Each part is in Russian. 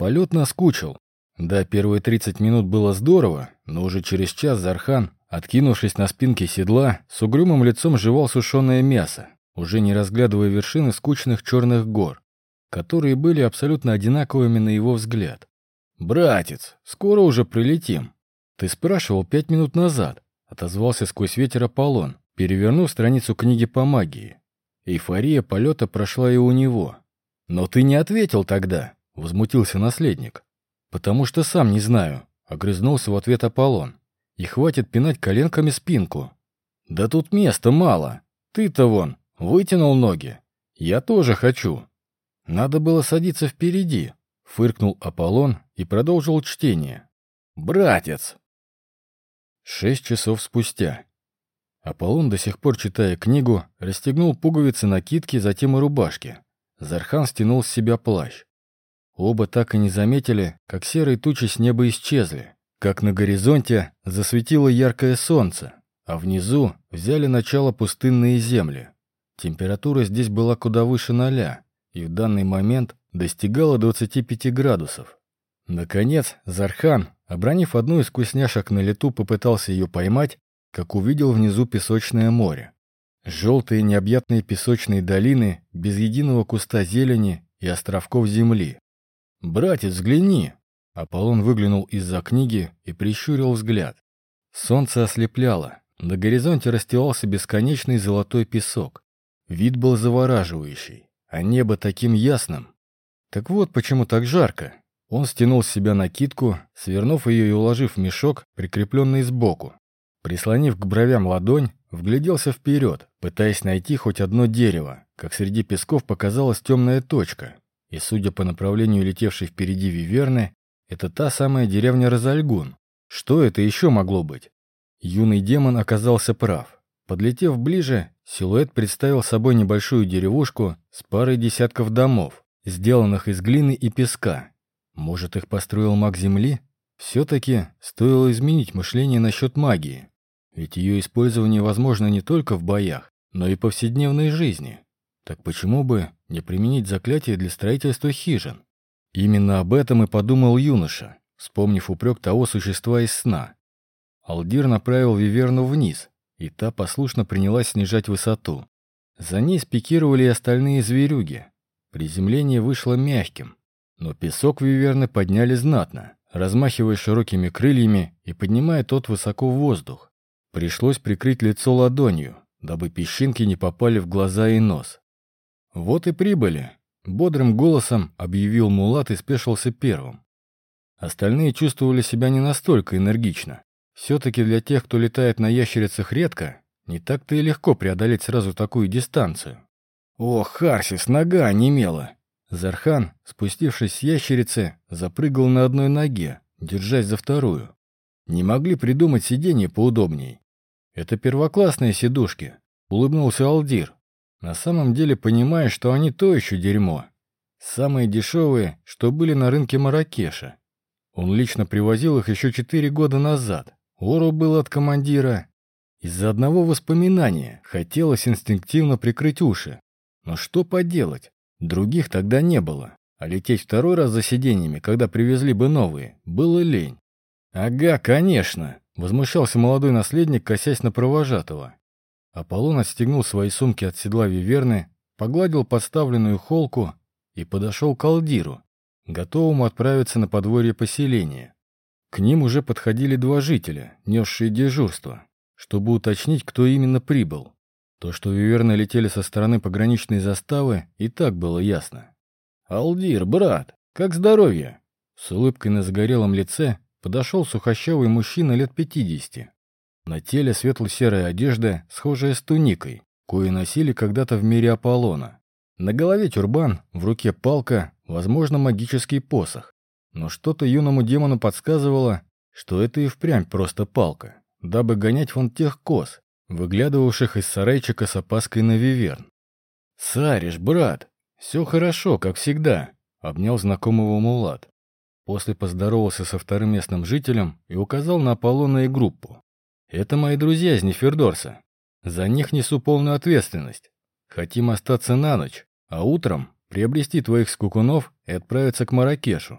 Полет наскучил. Да, первые 30 минут было здорово, но уже через час Зархан, откинувшись на спинке седла, с угрюмым лицом жевал сушеное мясо, уже не разглядывая вершины скучных черных гор, которые были абсолютно одинаковыми на его взгляд. «Братец, скоро уже прилетим. Ты спрашивал пять минут назад», — отозвался сквозь ветер Аполлон, перевернув страницу книги по магии. Эйфория полета прошла и у него. «Но ты не ответил тогда», — возмутился наследник. «Потому что сам не знаю», — огрызнулся в ответ Аполлон. «И хватит пинать коленками спинку». «Да тут места мало. Ты-то вон, вытянул ноги. Я тоже хочу». «Надо было садиться впереди», — фыркнул Аполлон и продолжил чтение. «Братец!» Шесть часов спустя. Аполлон, до сих пор читая книгу, расстегнул пуговицы накидки, затем и рубашки. Зархан стянул с себя плащ. Оба так и не заметили, как серые тучи с неба исчезли, как на горизонте засветило яркое солнце, а внизу взяли начало пустынные земли. Температура здесь была куда выше ноля, и в данный момент достигала 25 градусов. Наконец, Зархан, обронив одну из вкусняшек на лету, попытался ее поймать, как увидел внизу песочное море. Желтые необъятные песочные долины без единого куста зелени и островков земли. «Братец, взгляни!» Аполлон выглянул из-за книги и прищурил взгляд. Солнце ослепляло. На горизонте расстилался бесконечный золотой песок. Вид был завораживающий, а небо таким ясным. Так вот почему так жарко. Он стянул с себя накидку, свернув ее и уложив в мешок, прикрепленный сбоку. Прислонив к бровям ладонь, вгляделся вперед, пытаясь найти хоть одно дерево, как среди песков показалась темная точка. И, судя по направлению летевшей впереди Виверны, это та самая деревня Розальгун. Что это еще могло быть? Юный демон оказался прав. Подлетев ближе, силуэт представил собой небольшую деревушку с парой десятков домов, сделанных из глины и песка. Может, их построил маг Земли? Все-таки стоило изменить мышление насчет магии. Ведь ее использование возможно не только в боях, но и повседневной жизни. Так почему бы не применить заклятие для строительства хижин? Именно об этом и подумал юноша, вспомнив упрек того существа из сна. Алдир направил Виверну вниз, и та послушно принялась снижать высоту. За ней спикировали и остальные зверюги. Приземление вышло мягким, но песок Виверны подняли знатно, размахивая широкими крыльями и поднимая тот высоко в воздух. Пришлось прикрыть лицо ладонью, дабы песчинки не попали в глаза и нос. «Вот и прибыли», — бодрым голосом объявил Мулат и спешился первым. Остальные чувствовали себя не настолько энергично. Все-таки для тех, кто летает на ящерицах редко, не так-то и легко преодолеть сразу такую дистанцию. «О, Харсис, нога онемела!» Зархан, спустившись с ящерицы, запрыгал на одной ноге, держась за вторую. Не могли придумать сиденье поудобней. Это первоклассные сидушки, улыбнулся Алдир. На самом деле понимая, что они то еще дерьмо. Самые дешевые, что были на рынке Маракеша. Он лично привозил их еще четыре года назад. Ору был от командира. Из-за одного воспоминания хотелось инстинктивно прикрыть уши. Но что поделать? Других тогда не было. А лететь второй раз за сиденьями, когда привезли бы новые, было лень. «Ага, конечно!» — возмущался молодой наследник, косясь на провожатого. Аполлон отстегнул свои сумки от седла Виверны, погладил подставленную холку и подошел к Алдиру, готовому отправиться на подворье поселения. К ним уже подходили два жителя, несшие дежурство, чтобы уточнить, кто именно прибыл. То, что Виверны летели со стороны пограничной заставы, и так было ясно. «Алдир, брат, как здоровье?» С улыбкой на загорелом лице подошел сухощавый мужчина лет пятидесяти. На теле светло-серая одежда, схожая с туникой, кое носили когда-то в мире Аполлона. На голове тюрбан, в руке палка, возможно, магический посох. Но что-то юному демону подсказывало, что это и впрямь просто палка, дабы гонять вон тех коз, выглядывавших из сарайчика с опаской на виверн. «Сариш, брат, все хорошо, как всегда», — обнял знакомого Мулат. После поздоровался со вторым местным жителем и указал на Аполлона и группу. «Это мои друзья из Нефердорса. За них несу полную ответственность. Хотим остаться на ночь, а утром приобрести твоих скукунов и отправиться к Маракешу.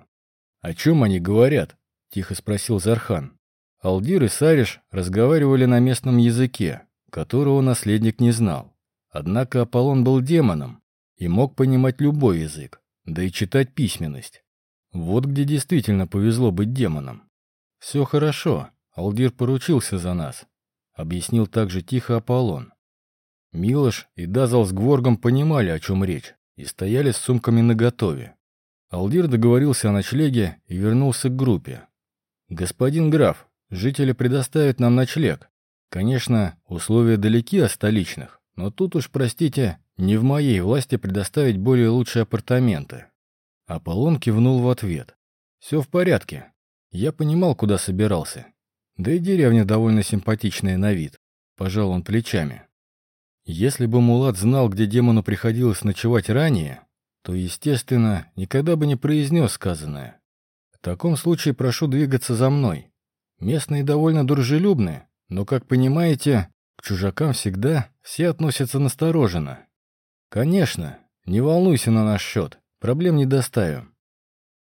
«О чем они говорят?» — тихо спросил Зархан. Алдир и Сариш разговаривали на местном языке, которого наследник не знал. Однако Аполлон был демоном и мог понимать любой язык, да и читать письменность. Вот где действительно повезло быть демоном. «Все хорошо, Алдир поручился за нас», — объяснил также тихо Аполлон. Милош и Дазал с Гворгом понимали, о чем речь, и стояли с сумками наготове. Алдир договорился о ночлеге и вернулся к группе. «Господин граф, Жители предоставят нам ночлег. Конечно, условия далеки от столичных, но тут уж, простите, не в моей власти предоставить более лучшие апартаменты. Аполлон кивнул в ответ. Все в порядке. Я понимал, куда собирался. Да и деревня довольно симпатичная на вид. Пожал он плечами. Если бы Мулат знал, где демону приходилось ночевать ранее, то, естественно, никогда бы не произнес сказанное. В таком случае прошу двигаться за мной. Местные довольно дружелюбные, но, как понимаете, к чужакам всегда все относятся настороженно. Конечно, не волнуйся на наш счет, проблем не доставим.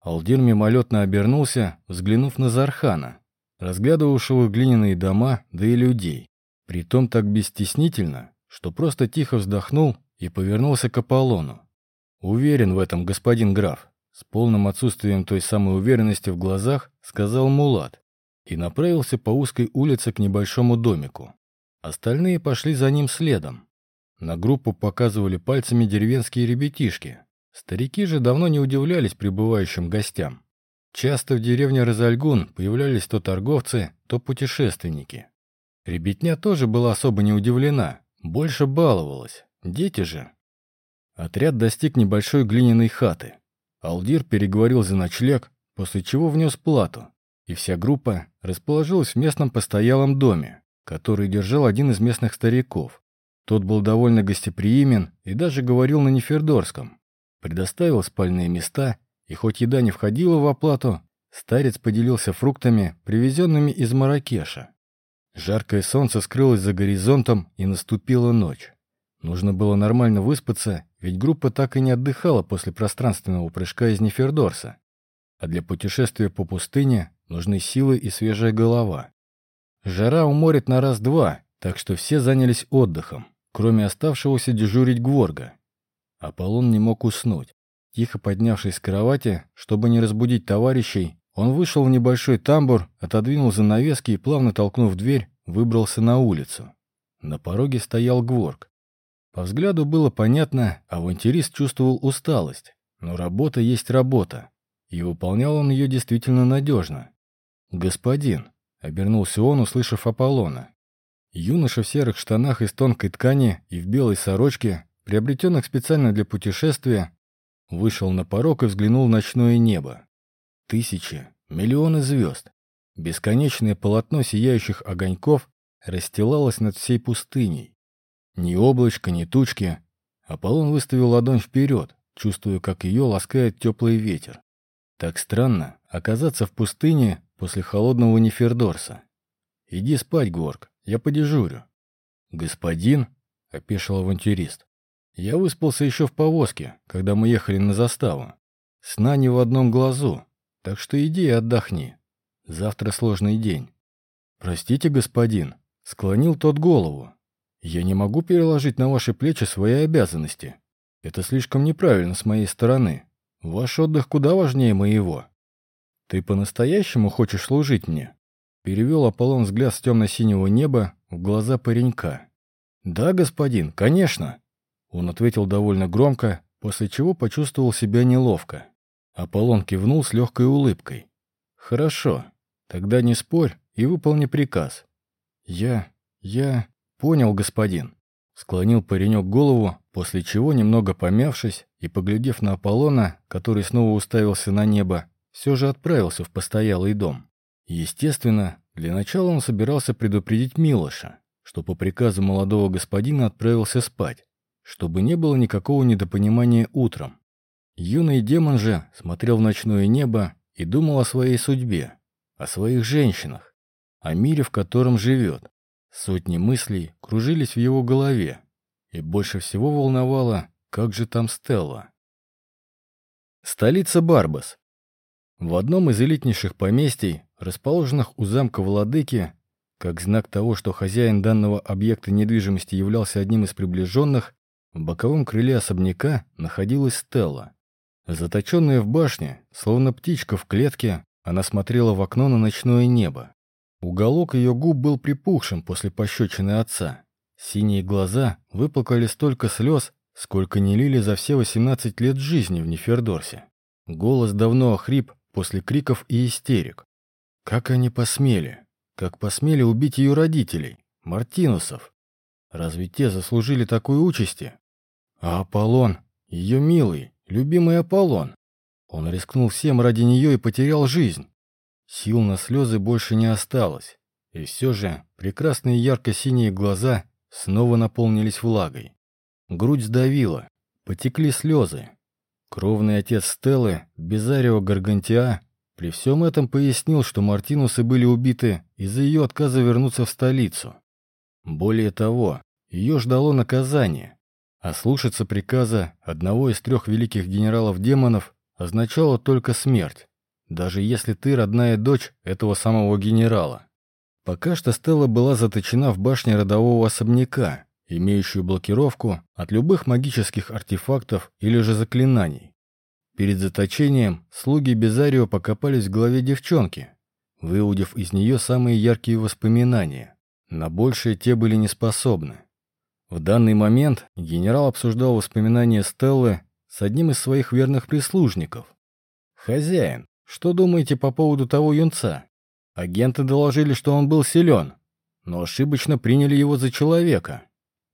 Алдир мимолетно обернулся, взглянув на Зархана, разглядывавшего глиняные дома, да и людей. Притом так бесстеснительно, что просто тихо вздохнул и повернулся к Аполлону. «Уверен в этом, господин граф», с полным отсутствием той самой уверенности в глазах, сказал Мулат и направился по узкой улице к небольшому домику. Остальные пошли за ним следом. На группу показывали пальцами деревенские ребятишки. Старики же давно не удивлялись прибывающим гостям. Часто в деревне Розальгун появлялись то торговцы, то путешественники. Ребятня тоже была особо не удивлена, больше баловалась. Дети же. Отряд достиг небольшой глиняной хаты. Алдир переговорил за ночлег, после чего внес плату, и вся группа расположилась в местном постоялом доме, который держал один из местных стариков. Тот был довольно гостеприимен и даже говорил на нефердорском. Предоставил спальные места, и хоть еда не входила в оплату, старец поделился фруктами, привезенными из Маракеша. Жаркое солнце скрылось за горизонтом, и наступила ночь. Нужно было нормально выспаться, ведь группа так и не отдыхала после пространственного прыжка из Нефердорса. А для путешествия по пустыне Нужны силы и свежая голова. Жара уморит на раз-два, так что все занялись отдыхом, кроме оставшегося дежурить Гворга. Аполлон не мог уснуть. Тихо поднявшись с кровати, чтобы не разбудить товарищей, он вышел в небольшой тамбур, отодвинул занавески и, плавно толкнув дверь, выбрался на улицу. На пороге стоял Гворг. По взгляду было понятно, авантюрист чувствовал усталость, но работа есть работа, и выполнял он ее действительно надежно. «Господин», — обернулся он, услышав Аполлона. Юноша в серых штанах из тонкой ткани и в белой сорочке, приобретенных специально для путешествия, вышел на порог и взглянул в ночное небо. Тысячи, миллионы звезд. Бесконечное полотно сияющих огоньков расстилалось над всей пустыней. Ни облачка, ни тучки. Аполлон выставил ладонь вперед, чувствуя, как ее ласкает теплый ветер. Так странно оказаться в пустыне после холодного Нефердорса. «Иди спать, Горг, я подежурю». «Господин?» — опешил авантюрист. «Я выспался еще в повозке, когда мы ехали на заставу. Сна не в одном глазу, так что иди и отдохни. Завтра сложный день». «Простите, господин», — склонил тот голову. «Я не могу переложить на ваши плечи свои обязанности. Это слишком неправильно с моей стороны. Ваш отдых куда важнее моего». «Ты по-настоящему хочешь служить мне?» Перевел Аполлон взгляд с темно-синего неба в глаза паренька. «Да, господин, конечно!» Он ответил довольно громко, после чего почувствовал себя неловко. Аполлон кивнул с легкой улыбкой. «Хорошо, тогда не спорь и выполни приказ». «Я... я... понял, господин». Склонил паренек голову, после чего, немного помявшись и поглядев на Аполлона, который снова уставился на небо, все же отправился в постоялый дом. Естественно, для начала он собирался предупредить Милоша, что по приказу молодого господина отправился спать, чтобы не было никакого недопонимания утром. Юный демон же смотрел в ночное небо и думал о своей судьбе, о своих женщинах, о мире, в котором живет. Сотни мыслей кружились в его голове, и больше всего волновало, как же там Стелла. Столица Барбас. В одном из элитнейших поместий, расположенных у замка Владыки, как знак того, что хозяин данного объекта недвижимости являлся одним из приближенных, в боковом крыле особняка находилась Стелла. Заточенная в башне, словно птичка в клетке, она смотрела в окно на ночное небо. Уголок ее губ был припухшим после пощечины отца. Синие глаза выплакали столько слез, сколько не лили за все 18 лет жизни в Нефердорсе. Голос давно охрип после криков и истерик. Как они посмели? Как посмели убить ее родителей, Мартинусов? Разве те заслужили такой участи? А Аполлон, ее милый, любимый Аполлон. Он рискнул всем ради нее и потерял жизнь. Сил на слезы больше не осталось. И все же прекрасные ярко-синие глаза снова наполнились влагой. Грудь сдавила, потекли слезы. Кровный отец Стеллы, Безарио Гаргантиа, при всем этом пояснил, что Мартинусы были убиты из-за ее отказа вернуться в столицу. Более того, ее ждало наказание, а приказа одного из трех великих генералов-демонов означало только смерть, даже если ты родная дочь этого самого генерала. Пока что Стелла была заточена в башне родового особняка, имеющую блокировку от любых магических артефактов или же заклинаний. Перед заточением слуги Безарио покопались в голове девчонки, выудив из нее самые яркие воспоминания. На большее те были не способны. В данный момент генерал обсуждал воспоминания Стеллы с одним из своих верных прислужников. «Хозяин, что думаете по поводу того юнца? Агенты доложили, что он был силен, но ошибочно приняли его за человека».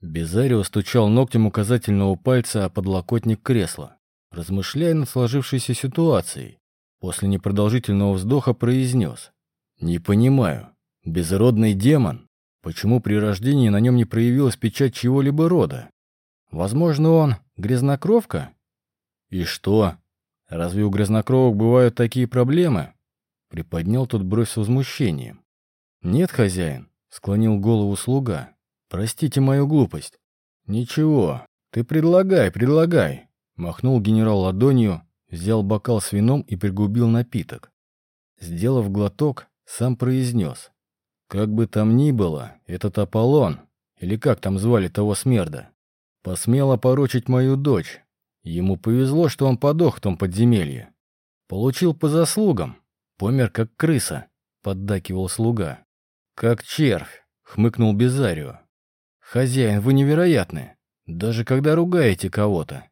Безарио стучал ногтем указательного пальца о подлокотник кресла, размышляя над сложившейся ситуацией. После непродолжительного вздоха произнес. «Не понимаю. Безродный демон? Почему при рождении на нем не проявилась печать чего-либо рода? Возможно, он грязнокровка? И что? Разве у грязнокровок бывают такие проблемы? Приподнял тот бровь с возмущением. Нет, хозяин, склонил голову слуга. Простите мою глупость. Ничего, ты предлагай, предлагай. Махнул генерал ладонью, взял бокал с вином и пригубил напиток. Сделав глоток, сам произнес. Как бы там ни было, этот Аполлон, или как там звали того смерда, посмел опорочить мою дочь. Ему повезло, что он подох в том подземелье. Получил по заслугам, помер как крыса, поддакивал слуга. Как червь, хмыкнул Безарио. Хозяин, вы невероятны, даже когда ругаете кого-то.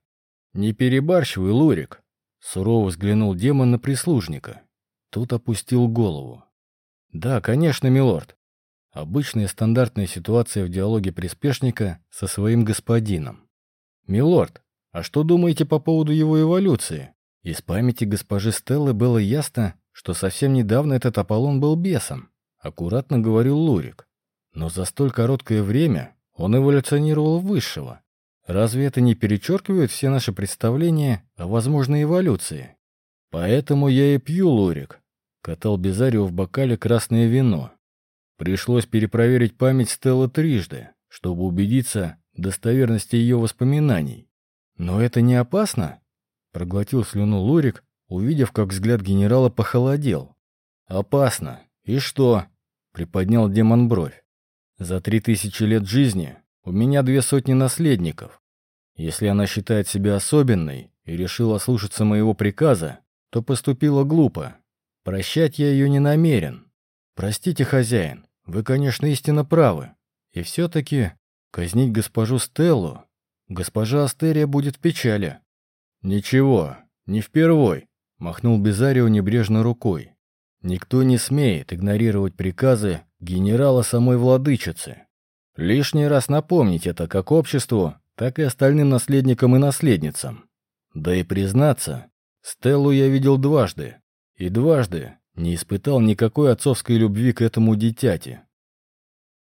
Не перебарщивай, Лурик. Сурово взглянул демон на прислужника. Тут опустил голову. «Да, конечно, милорд. Обычная стандартная ситуация в диалоге приспешника со своим господином. Милорд, а что думаете по поводу его эволюции? Из памяти госпожи Стеллы было ясно, что совсем недавно этот Аполлон был бесом, аккуратно говорил Лурик. Но за столь короткое время он эволюционировал в высшего. Разве это не перечеркивает все наши представления о возможной эволюции? Поэтому я и пью, Лурик, Катал Безарио в бокале красное вино. Пришлось перепроверить память Стеллы трижды, чтобы убедиться в достоверности ее воспоминаний. «Но это не опасно?» Проглотил слюну Лурик, увидев, как взгляд генерала похолодел. «Опасно. И что?» Приподнял демон бровь. «За три тысячи лет жизни у меня две сотни наследников. Если она считает себя особенной и решила слушаться моего приказа, то поступила глупо. Прощать я ее не намерен. Простите, хозяин, вы, конечно, истинно правы. И все-таки казнить госпожу Стеллу госпожа Астерия будет в печали. Ничего, не впервой, махнул Безарио небрежно рукой. Никто не смеет игнорировать приказы генерала самой владычицы. Лишний раз напомнить это как обществу, так и остальным наследникам и наследницам. Да и признаться, Стеллу я видел дважды, и дважды не испытал никакой отцовской любви к этому дитяти.